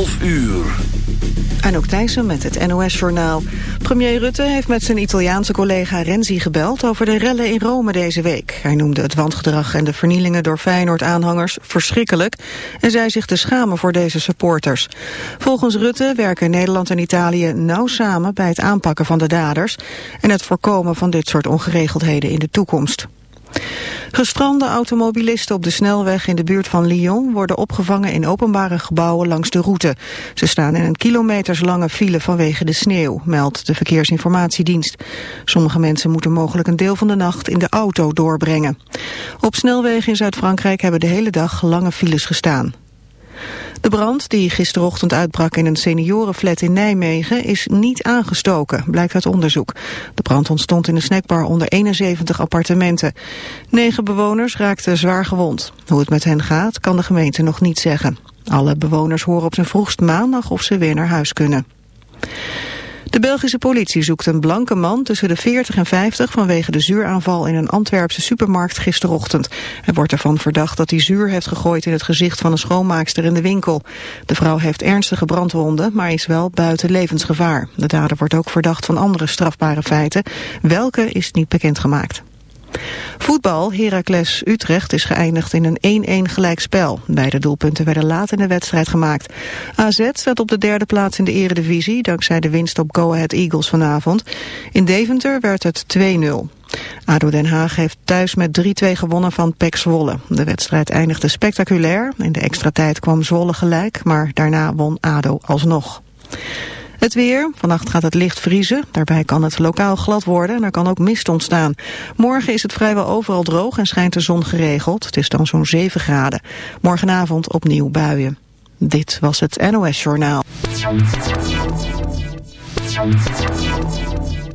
11 uur. Anouk Thijssen met het NOS-journaal. Premier Rutte heeft met zijn Italiaanse collega Renzi gebeld over de rellen in Rome deze week. Hij noemde het wandgedrag en de vernielingen door Feyenoord-aanhangers verschrikkelijk... en zei zich te schamen voor deze supporters. Volgens Rutte werken Nederland en Italië nauw samen bij het aanpakken van de daders... en het voorkomen van dit soort ongeregeldheden in de toekomst. Gestrande automobilisten op de snelweg in de buurt van Lyon worden opgevangen in openbare gebouwen langs de route. Ze staan in een kilometerslange file vanwege de sneeuw, meldt de Verkeersinformatiedienst. Sommige mensen moeten mogelijk een deel van de nacht in de auto doorbrengen. Op snelwegen in Zuid-Frankrijk hebben de hele dag lange files gestaan. De brand die gisterochtend uitbrak in een seniorenflat in Nijmegen is niet aangestoken, blijkt uit onderzoek. De brand ontstond in een snackbar onder 71 appartementen. Negen bewoners raakten zwaar gewond. Hoe het met hen gaat kan de gemeente nog niet zeggen. Alle bewoners horen op zijn vroegst maandag of ze weer naar huis kunnen. De Belgische politie zoekt een blanke man tussen de 40 en 50 vanwege de zuuraanval in een Antwerpse supermarkt gisterochtend. Hij wordt ervan verdacht dat hij zuur heeft gegooid in het gezicht van een schoonmaakster in de winkel. De vrouw heeft ernstige brandwonden, maar is wel buiten levensgevaar. De dader wordt ook verdacht van andere strafbare feiten. Welke is niet bekendgemaakt. Voetbal, Heracles Utrecht is geëindigd in een 1-1 gelijkspel. Beide doelpunten werden laat in de wedstrijd gemaakt. AZ staat op de derde plaats in de eredivisie... dankzij de winst op Go Ahead Eagles vanavond. In Deventer werd het 2-0. ADO Den Haag heeft thuis met 3-2 gewonnen van PEC Zwolle. De wedstrijd eindigde spectaculair. In de extra tijd kwam Zwolle gelijk, maar daarna won ADO alsnog. Het weer. Vannacht gaat het licht vriezen. Daarbij kan het lokaal glad worden en er kan ook mist ontstaan. Morgen is het vrijwel overal droog en schijnt de zon geregeld. Het is dan zo'n 7 graden. Morgenavond opnieuw buien. Dit was het NOS Journaal.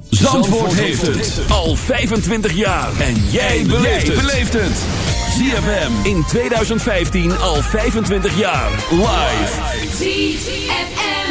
Zandvoort heeft het al 25 jaar. En jij beleeft het. ZFM in 2015 al 25 jaar. Live.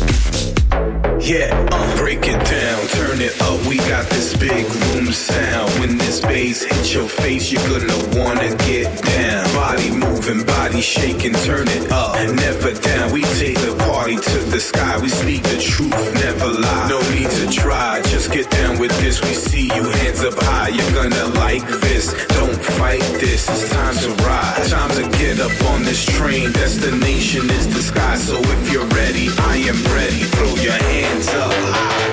Thank you. Yeah, uh, break it down, turn it up. We got this big room sound. When this bass hits your face, you're gonna wanna get down. Body moving, body shaking, turn it up. And never down, we take the party to the sky. We speak the truth, never lie. No need to try, just get down with this. We see you, hands up high. You're gonna like this. Don't fight this, it's time to ride. Time to get up on this train. Destination is the sky. So if you're ready, I am ready. Throw your hands hands up high.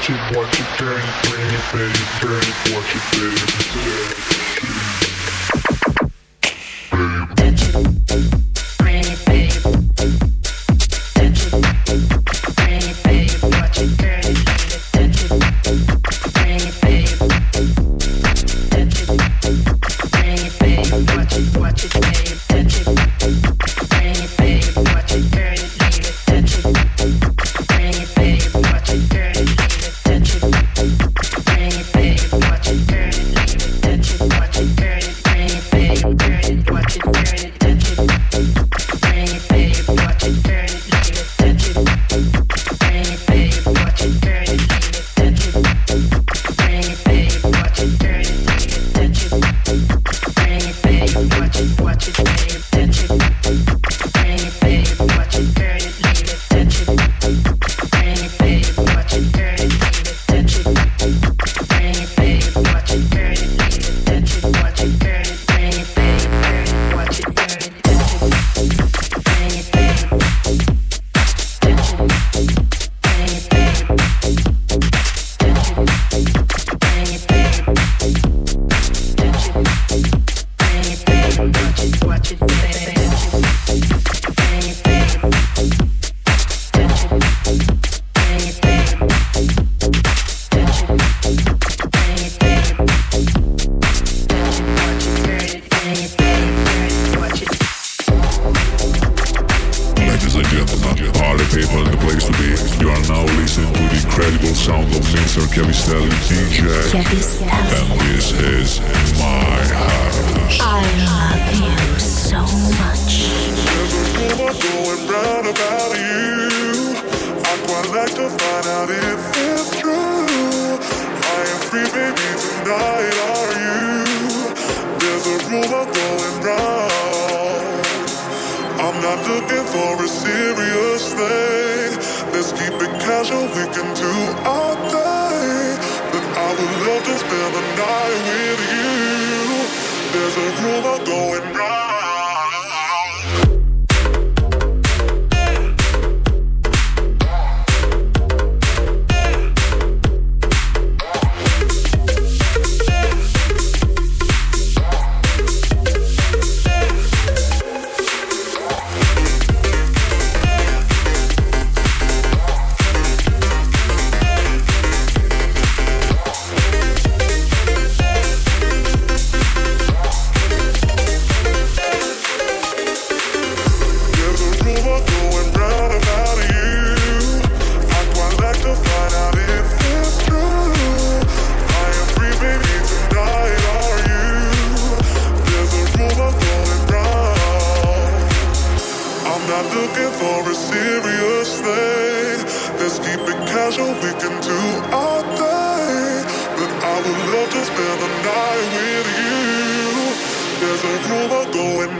watch it, watch it, dirty, bring it, baby, dirty, watch it, baby, dirty. Casual, we can do all day. But I would love to spend the night with you. There's a rumor going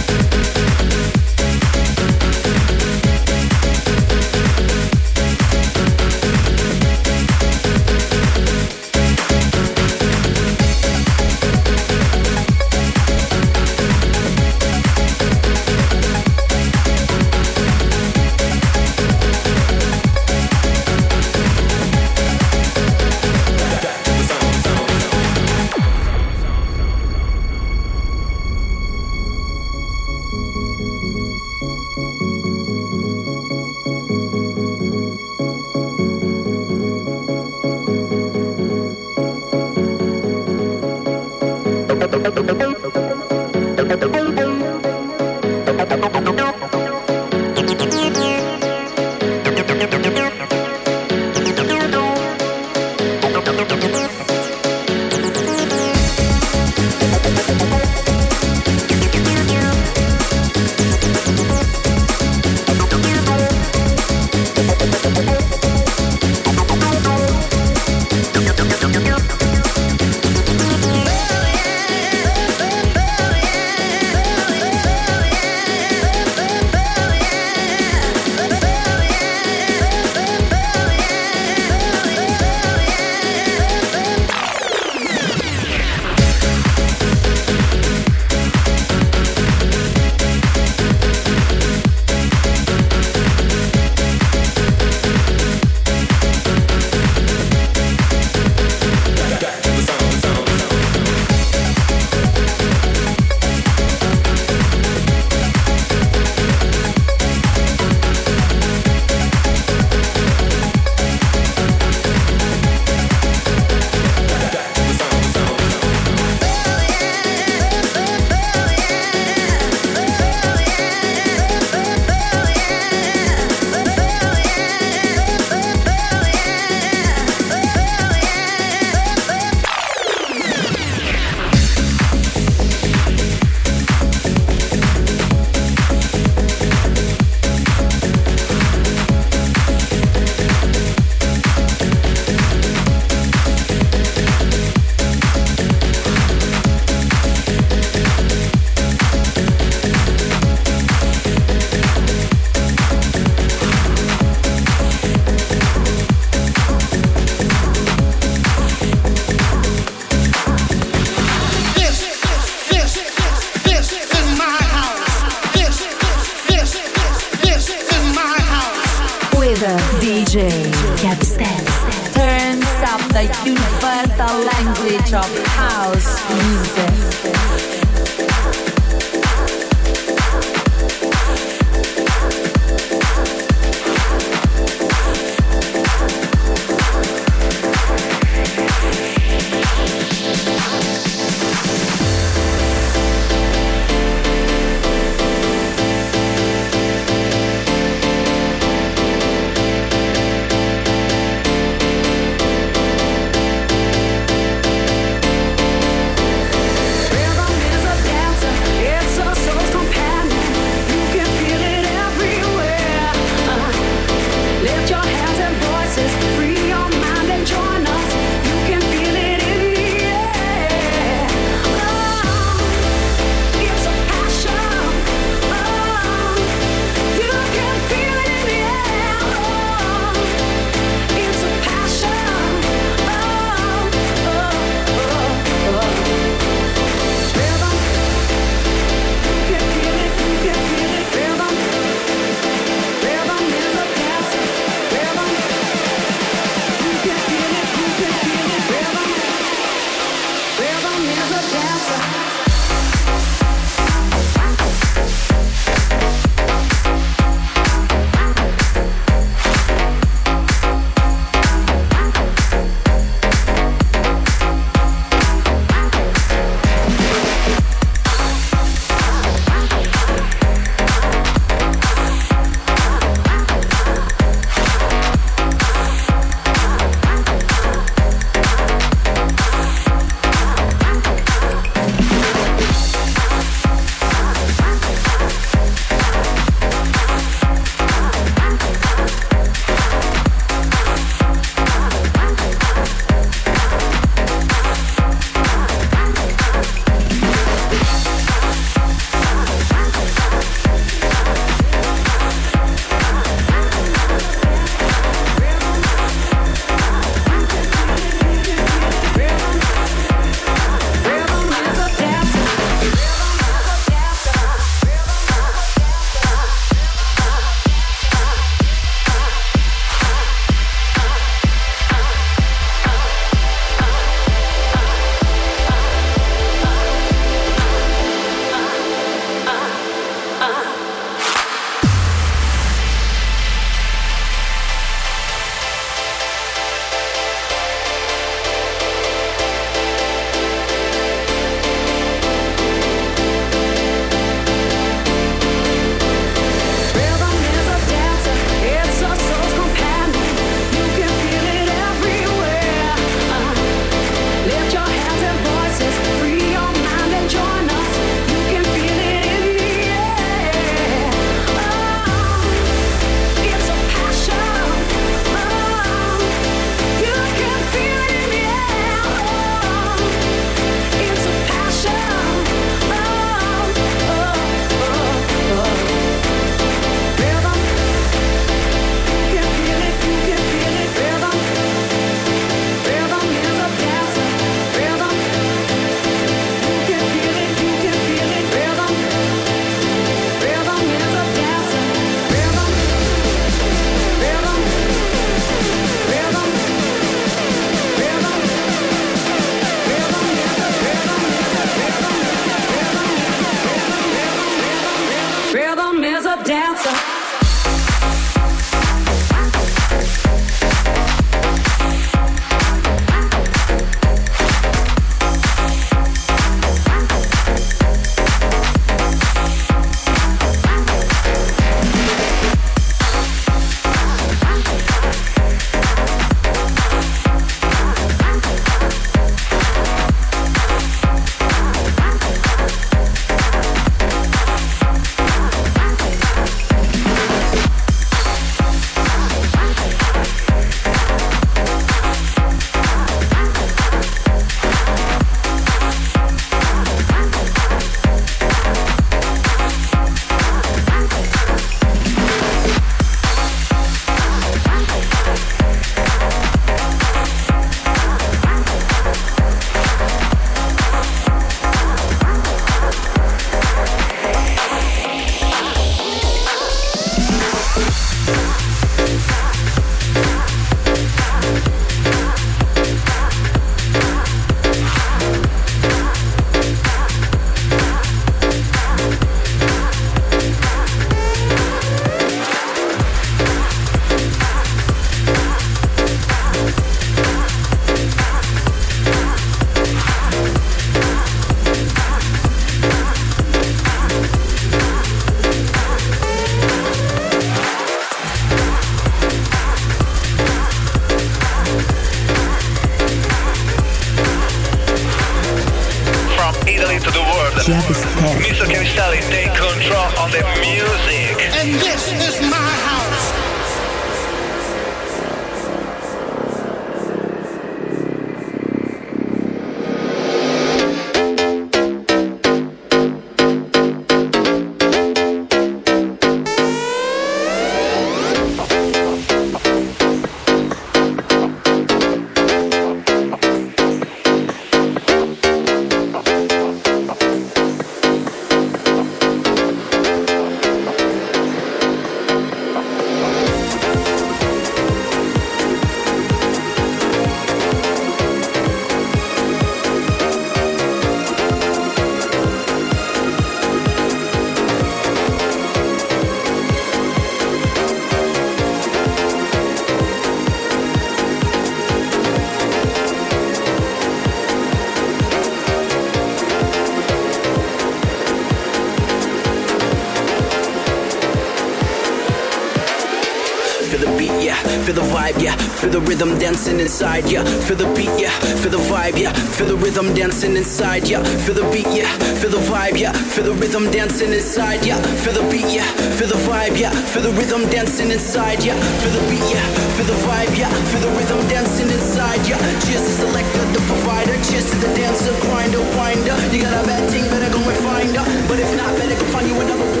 Dancing inside, yeah. Feel the beat, yeah. Feel the vibe, yeah. Feel the rhythm dancing inside, yeah. Feel the beat, yeah. Feel the vibe, yeah. Feel the rhythm dancing inside, yeah. Feel the beat, yeah. Feel the vibe, yeah. Feel the rhythm dancing inside, yeah. Feel the beat, yeah. Feel the vibe, yeah. Feel the rhythm dancing inside, yeah. Cheers to selector, the provider. Cheers to the dancer, grinder, winder. You got a bad thing, better go and find her. But if not, better go find you another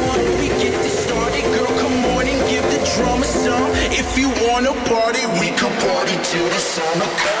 drummer some. If you wanna party, we can party till the summer comes.